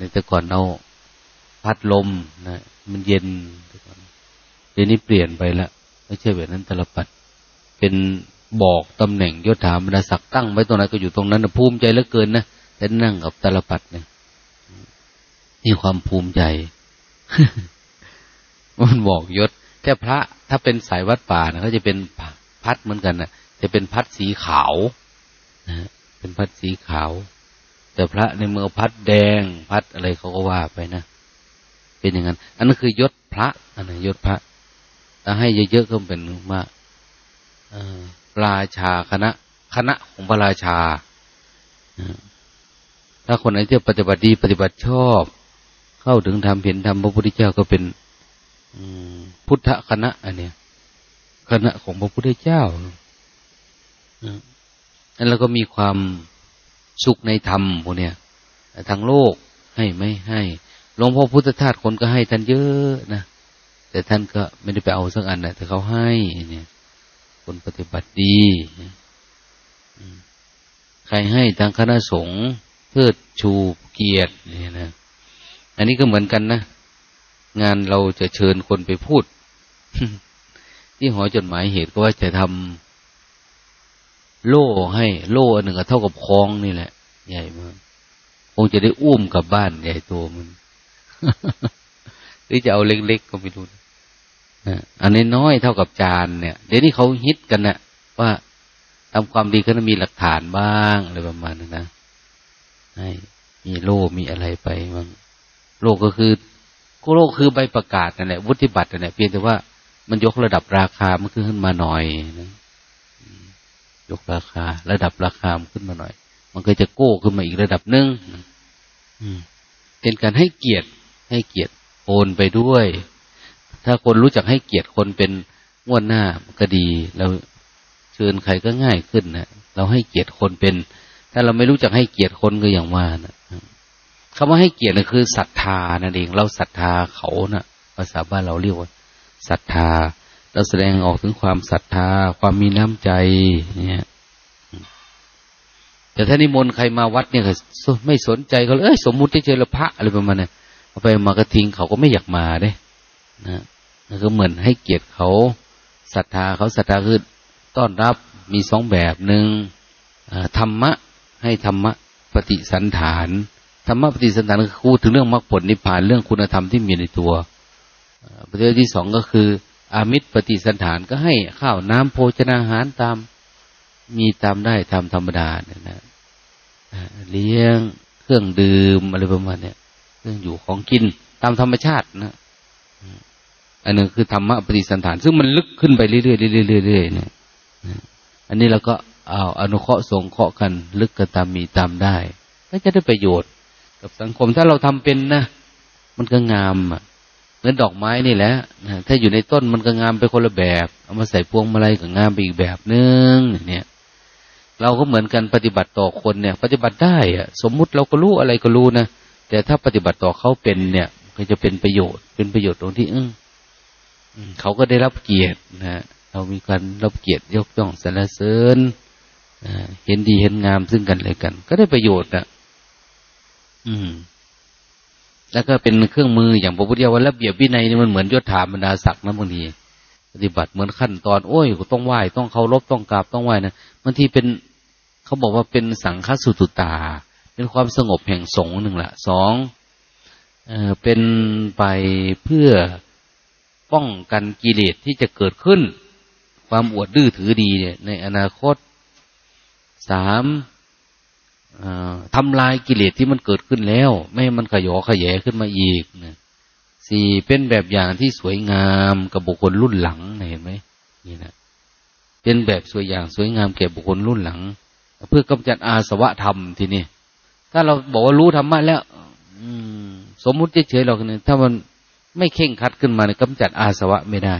ในแต่ก่อนเอาพัดลมนะมันเย็นเดี๋ยวนี้เปลี่ยนไปแล้วไม่ใช่แบบนั้นตลปัดเป็นบอกตำแหน่งยศถาบรรดาศักดิ์ตั้งไว้ตรงไหนก็อยู่ตรงนั้นภูมิใจเหลือเกินนะแต่นั่งกับตลปัดเนี่ยนี่ความภูมิใจมันบอกยศแค่พระถ้าเป็นสายวัดป่านะเขาจะเป็นพัดเหมือนกันนะจะเป็นพัดสีขาวนะเป็นพัดสีขาว แต่พระในเมืองพัดแดง พัดอะไรเขาก็ว่าไปนะเป็นอย่างนั้น อันนั้นคือยศพระอันนั้นยศพระถ้าให้เยอะๆก็เป็นว่าราชาคณะ คณะของพระราชาถ้าคนไหนที่ปฏิบัติดีปฏิบัติชอบ เข้าถึงธรรมเห็นธรรมพระพุทธเจ้าก็เป็นพุทธคณะ อันเนี้ยคณะของพระพุทธเจ้านั้นเราก็มีความ สุขในธรรมพวกเนี้ยทางโลกให้ไม่ให้หลวงพ่อพุทธทาสคนก็ให้ท่านเยอะนะแต่ท่านก็ไม่ได้ไปเอาสักอันนะแต่เขาให้เนี่ย คนปฏิบัติดีใครให้ทางคณะสงฆ์เทิดชูเกียรติเนี่ยนะอันนี้ก็เหมือนกันนะงานเราจะเชิญคนไปพูด ที่หอจดหมายเหตุก็ว่าจะทำ โล่ให้โล่อันหนึ่งก็เท่ากับคลองนี่แหละ ใหญ่มากคงจะได้อุ้มกลับบ้านใหญ่โตมันหรือจะเอาเล็กๆก็ไม่รู้อันนี้น้อยเท่ากับจานเนี่ย เดี๋ยวนี้เขาฮิตกันนะว่าทำความดีก็ต้องมีหลักฐานบ้างอะไรประมาณนั้นนะให้มีโล่มีอะไรไปบ้างโล่ก็คือก็โลกคือใบประกาศนั่นแหละวุฒิบัตรนั่นแหละเพียงแต่ว่ามันยกระดับราคามันขึ้นมาหน่อยนะ ยกราคา ระดับราคามันขึ้นมาหน่อย มันก็จะโก้ขึ้นมาอีกระดับหนึ่งเป็นการให้เกียรติให้เกียรติโอนไปด้วย ถ้าคนรู้จักให้เกียรติคนเป็นงวดหน้ามันก็ดีเราเชิญใครก็ง่ายขึ้นนะเราให้เกียรติคนเป็น ถ้าเราไม่รู้จักให้เกียรติคนก็อย่างว่านะคำว่าให้เกียรตินะคือศรัทธานั่นเอง เราศรัทธาเขานะ่ะ ภาษาบ้านเราเรียกว่าศรัทธา เราแสดงออกถึงความศรัทธา ความมีน้ำใจ เนี่ยแต่ถ้านิมนต์ใครมาวัดเนี่ยไม่สนใจเขาเลยเอ้ยสมมุติที่เจอพระอะไรประมาณนี้เอาไปมากระทิงเขาก็ไม่อยากมาเด้นะก็เหมือนให้เกียรติเขาศรัทธาเขาศรัทธาคือต้อนรับมีสองแบบหนึ่งธรรมะ ให้ธรรมะปฏิสันฐานธรรมะปฏิสันฐานคือพูดถึงเรื่องมรรคผลนิพพานเรื่องคุณธรรมที่มีในตัวประเด็นที่สองก็คือ อามิตรปฏิสันฐานก็ให้ข้าวน้ำโภชนาหารตาม มีตามได้ตามธรรมดาเนี่ยนะเลี้ยงเครื่องดื่มอะไรประมาณเนี้ยเครื่องอยู่ของกินตามธรรมชาตินะอันนึงคือธรรมะปฏิสันฐาน ซึ่งมันลึกขึ้นไปเรื่อยๆเรื่อยๆเรื่อยๆเนี่ยอันนี้เราก็เอาอนุเคราะห์สงเคราะห์กันลึกก็ตามมีตามได้ ก็จะได้ประโยชน์ กับสังคมถ้าเราทำเป็นนะ มันก็งามอะ เหมือนดอกไม้นี่แหละถ้าอยู่ในต้นมันก็งามไปคนละแบบ เอามาใส่พวงมาลัยก็งามไปอีกแบบนึงเนี่ย เราก็เหมือนกันปฏิบัติต่อคนเนี่ย ปฏิบัติได้อะสมมุติเราก็รู้อะไรก็รู้นะแต่ถ้าปฏิบัติต่อเขาเป็นเนี่ย ก็จะเป็นประโยชน์ เป็นประโยชน์ตรงที่อึ้งเขาก็ได้รับเกียรตินะเรามีการรับเกียรติยกย่องสรรเสริญเห็นดีเห็นงามซึ่งกันและกัน ก็ได้ประโยชน์อะ อืม แล้วก็เป็นเครื่องมืออย่างพระพุทธเจ้าว่าระเบียบวินัยนี่มันเหมือนยศถาบรรดาศักดิ์นะบางทีปฏิบัติเหมือนขั้นตอน โอ้ยต้องไหว้ต้องเคารพต้องกราบต้องไหว้นะบางทีเป็นเขาบอกว่าเป็นสังฆสุตุตา เป็นความสงบแห่งสงฆ์หนึ่งละสองเออเป็นไปเพื่อป้องกันกิเลสที่จะเกิดขึ้น ความอวดดื้อถือดีเนี่ย ในอนาคตสาม ทำลายกิเลสที่มันเกิดขึ้นแล้ว ไม่ให้มันขยอขยายขึ้นมาอีกนะสี่เป็นแบบอย่างที่สวยงามกับบุคคลรุ่นหลังเห็นไหมนี่นะเป็นแบบสวยอย่างสวยงามแก่บุคคลรุ่นหลัง เพื่อกำจัดอาสวะธรรมทีนี้ถ้าเราบอกว่ารู้ธรรมะแล้ว อืม สมมุติเฉยๆเราเนี่ยถ้ามันไม่เข่งคัดขึ้นมาเนี่ยกำจัดอาสวะไม่ได้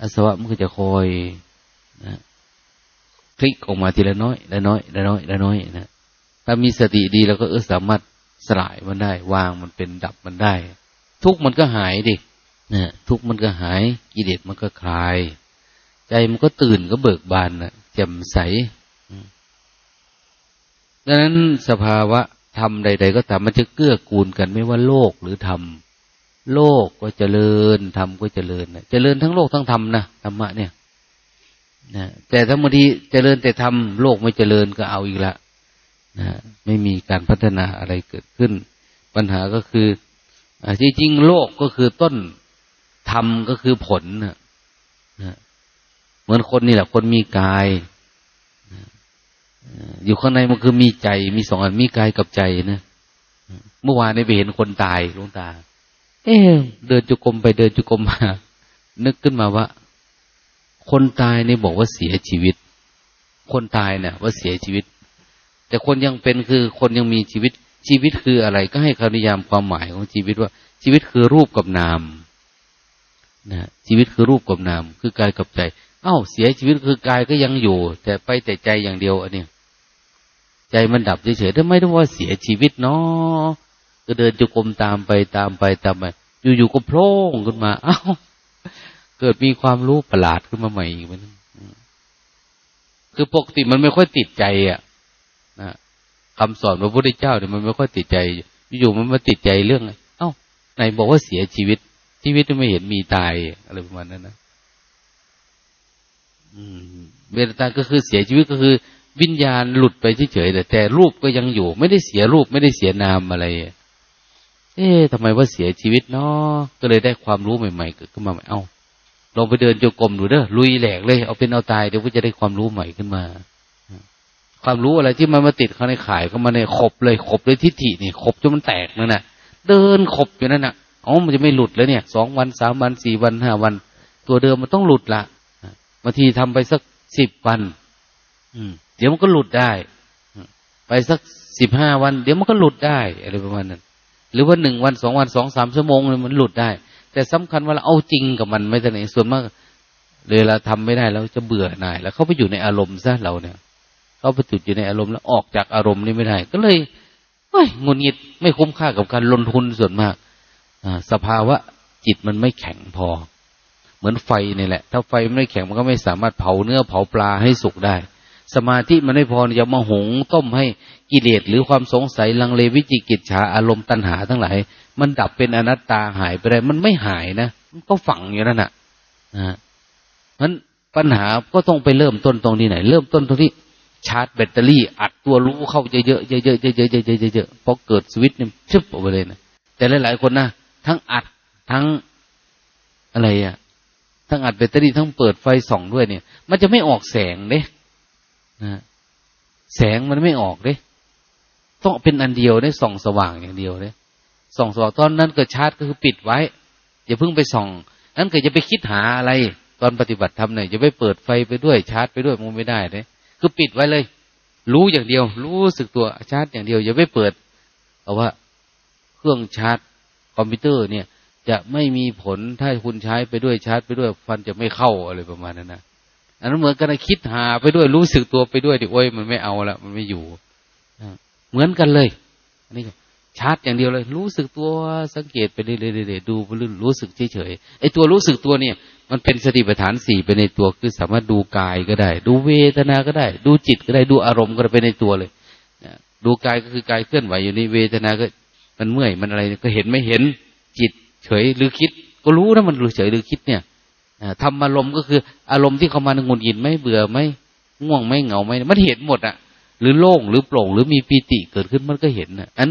อาสวะมันก็จะคอยนะคลิกออกมาทีละน้อยละน้อยละน้อยละน้อยนะ ถ้ามีสติดีเราก็เออสามารถสลายมันได้ วางมันเป็นดับมันได้ ทุกมันก็หายดิเนี่ยทุกมันก็หายกิเลสมันก็คลาย ใจมันก็ตื่นก็เบิกบานนะแจ่มใสดังนั้นสภาวะทำใด ๆ ก็ตามมันจะเกื้อกูลกันไม่ว่าโลกหรือธรรมโลกก็เจริญธรรมก็เจริญนะเจริญทั้งโลกทั้งธรรมนะธรรมะเนี่ยนะแต่ถ้าบางทีเจริญแต่ธรรมโลกไม่เจริญก็เอาอีกละ นะไม่มีการพัฒนาอะไรเกิดขึ้น ปัญหาก็คือจริงๆโลกก็คือต้นธรรมก็คือผลนะเหมือนคนนี่แหละ คนมีกาย อยู่ข้างในมันคือมีใจ มีสองอันมีกายกับใจนะเมื่อวานนี้ไปเห็นคนตายลุงตา เอ๊เดินจุกรมไปเดินจุกรมมา นึกขึ้นมาว่า คนตายนี่บอกว่าเสียชีวิต คนตายเนี่ยว่าเสียชีวิต แต่คนยังเป็นคือคนยังมีชีวิตชีวิตคืออะไร ก็ให้คำนิยามความหมายของชีวิตว่า ชีวิตคือรูปกับนามนะชีวิตคือรูปกับนาม คือกายกับใจ เอ้าเสียชีวิตคือกายก็ยังอยู่ แต่ไปแต่ใจอย่างเดียวอันนี้ใจมันดับเฉยๆถ้าไม่ต้องว่าเสียชีวิตเนาะก็เดินจุกรมตามไปตามไปตามไปอยู่ๆก็โผล่ขึ้นมา เอ้า เกิดมีความรู้ประหลาดขึ้นมาใหม่อีกมันคือปกติมันไม่ค่อยติดใจอะ คำสอนพระพุทธเจ้าเนี่ยมันไม่ค่อยติดใจ อยู่ๆมันมาติดใจเรื่อง เอ้าไหนบอกว่าเสียชีวิต ชีวิตไม่เห็นมีตายอะไรประมาณนั้นนะเวทนาก็คือเสียชีวิตก็คือ วิญญาณหลุดไปเฉยๆแต่แต่รูปก็ยังอยู่ ไม่ได้เสียรูปไม่ได้เสียนามอะไร เอ๊ะทำไมว่าเสียชีวิตเนาะก็เลยได้ความรู้ใหม่ๆเกิดขึ้นมาเอาลองไปเดินจงกรมดูเด้อลุยแหลกเลยเอาเป็นเอาตายเดี๋ยวก็จะได้ความรู้ใหม่ขึ้นมา ความรู้อะไรที่มันมาติดเขาในข่ายก็มาในขบเลยขบเลยทิฏฐินี่ขบจนมันแตกนั่นน่ะ เดินขบอยู่นั่นน่ะอ๋อมันจะไม่หลุดแล้วเนี่ยสองวันสามวันสี่วันห้าวัน ตัวเดิมมันต้องหลุดละบางทีทำไปสักสิบวัน อืม เดี๋ยวมันก็หลุดได้ ไปสักสิบห้าวัน เดี๋ยวมันก็หลุดได้อะไรประมาณนั้น หรือว่าหนึ่งวันสองวันสองสามชั่วโมงมันหลุดได้ แต่สำคัญว่าเราเอาจริงกับมันไม่แต่ไหนส่วนมากเวลาทำไม่ได้เราจะเบื่อหน่าย แล้วเข้าไปอยู่ในอารมณ์ซะเราเนี่ย เขาไปติดอยู่ในอารมณ์แล้วออกจากอารมณ์นี้ไม่ได้ ก็เลยเฮ้ยงุนงิดไม่คุ้มค่ากับการลงทุนส่วนมากสภาวะจิตมันไม่แข็งพอ เหมือนไฟนี่แหละ ถ้าไฟไม่แข็งมันก็ไม่สามารถเผาเนื้อเผาปลาให้สุกได้ สมาธิมันไม่พออย่ามาหงต้มให้กิเลสหรือความสงสัยลังเลวิจิกิจฉาอารมณ์ตัณหาทั้งหลายมันดับเป็นอนัตตาหายไปได้ มันไม่หายนะมันก็ฝังอยู่นั่นน่ะนะมันปัญหาก็ต้องไปเริ่มต้นตรงนี้ไหน เริ่มต้นตรงที่ ชาร์จแบตเตอรี่ อัดตัวรู้เข้าเยอะๆเยอะๆเยอะๆเยอะๆเยอะๆเยอะๆพอเกิดสวิตช์เนี่ยชึบออกไปเลยนะแต่หลายๆคนนะทั้งอัดทั้งอะไรอะทั้งอัดแบตเตอรี่ทั้งเปิดไฟส่องด้วยเนี่ย มันจะไม่ออกแสงเ่ยนะแสงมันไม่ออกเลยต้องเป็นอันเดียวได้ส่องสว่างอย่างเดียวเลยส่องสว่างตอนนั้นเกิดชาร์จก็คือปิดไว้อย่าเพิ่งไปส่องนั้นเกิดจะไปคิดหาอะไร ตอนปฏิบัติทำเนี่ยจะไปเปิดไฟไปด้วยชาร์จไปด้วยมันไม่ได้เลย คือปิดไว้เลย รู้อย่างเดียว รู้สึกตัวชาร์จอย่างเดียว อย่าไปเปิดเพราะว่าเครื่องชาร์จคอมพิวเตอร์เนี่ย จะไม่มีผลถ้าคุณใช้ไปด้วยชาร์จไปด้วยฟันจะไม่เข้าอะไรประมาณนั้นนะอันนั้นเหมือนกันคิดหาไปด้วยรู้สึกตัวไปด้วยดิโอ้ยมันไม่เอาละมันไม่อยู่เหมือนกันเลยอันนี้ ชาร์จอย่างเดียวเลย รู้สึกตัวสังเกตไปเรื่อยๆดูไปเรื่อยรู้สึกเฉยๆไอ้ตัวรู้สึกตัวเนี่ย มันเป็นสติปัฏฐานสี่ไปในตัวคือสามารถดูกายก็ได้ ดูเวทนาก็ได้ ดูจิตก็ได้ดูอารมณ์ก็ได้ไปในตัวเลยดูกายก็คือกายเคลื่อนไหวอยู่ในเวทนาก็มันเมื่อยมันอะไรก็เห็นไม่เห็นจิตเฉยหรือคิด ก็รู้นะมันรู้เฉยหรือคิดเนี่ยทำอารมณ์ก็คืออารมณ์ที่เขามาหงุดหงิดไม่เบื่อไม่ง่วงไม่เหงาไม่มันเห็นหมดอะ หรือโล่งหรือโปร่งหรือมีปีติเกิดขึ้นมันก็เห็นอะอัน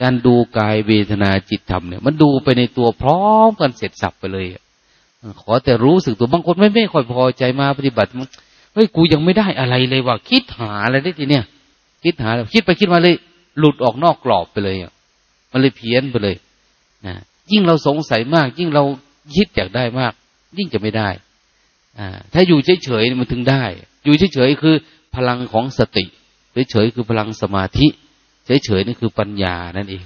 การดูกายเวทนาจิตธรรมเนี่ย มันดูไปในตัวพร้อมกันเสร็จสับไปเลยขอแต่รู้สึกตัวบางคนไม่ไม่ค่อยพอใจมาปฏิบัติมันเฮ้ยกูยังไม่ได้อะไรเลยว่าคิดหาอะไรได้ทีเนี่ยคิดหาคิดไปคิดมาเลย หลุดออกนอกกรอบไปเลยอะมันเลยเพี้ยนไปเลยนะยิ่งเราสงสัยมาก ยิ่งเราคิดอยากได้มาก ยิ่งจะไม่ได้อ่าถ้าอยู่เฉยๆมันถึงได้ อยู่เฉยๆคือพลังของสติเฉยๆคือพลังสมาธิ เฉยๆนี่คือปัญญานั่นเอง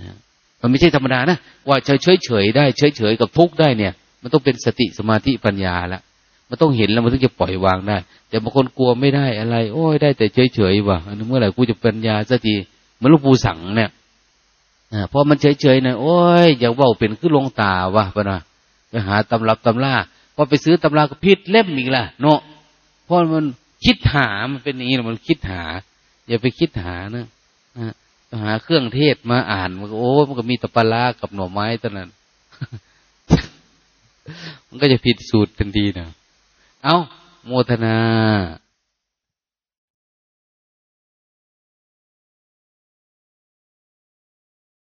นะมันไม่ใช่ธรรมดานะว่าจะเฉยๆได้เฉยๆกับทุกได้เนี่ย มันต้องเป็นสติสมาธิปัญญาละมันต้องเห็นแล้วมันถึงจะปล่อยวางได้ แต่บางคนกลัวไม่ได้อะไร โอ้ยได้แต่เฉยๆว่ะเมื่อไหร่กูจะปัญญาสักทีเหมือนลูกปูสั่งเนี่ยพอมันเฉยๆนะโอ้ยอย่าว่าเป็นขึ้นลงตาว่ะปะนะไปหาตำรับตำราพอไปซื้อตำราก็พิดเล่มอีกละเนาะเพราะมันคิดหามันเป็นอย่างนี้มันคิดหา อย่าไปคิดหานะ หาเครื่องเทศมาอ่านมันก็โอ้มันก็มีตะปลากับหน่อไม้ตอนนั้น มันก็จะผิดสูตรทันทีนะเอาโมทนา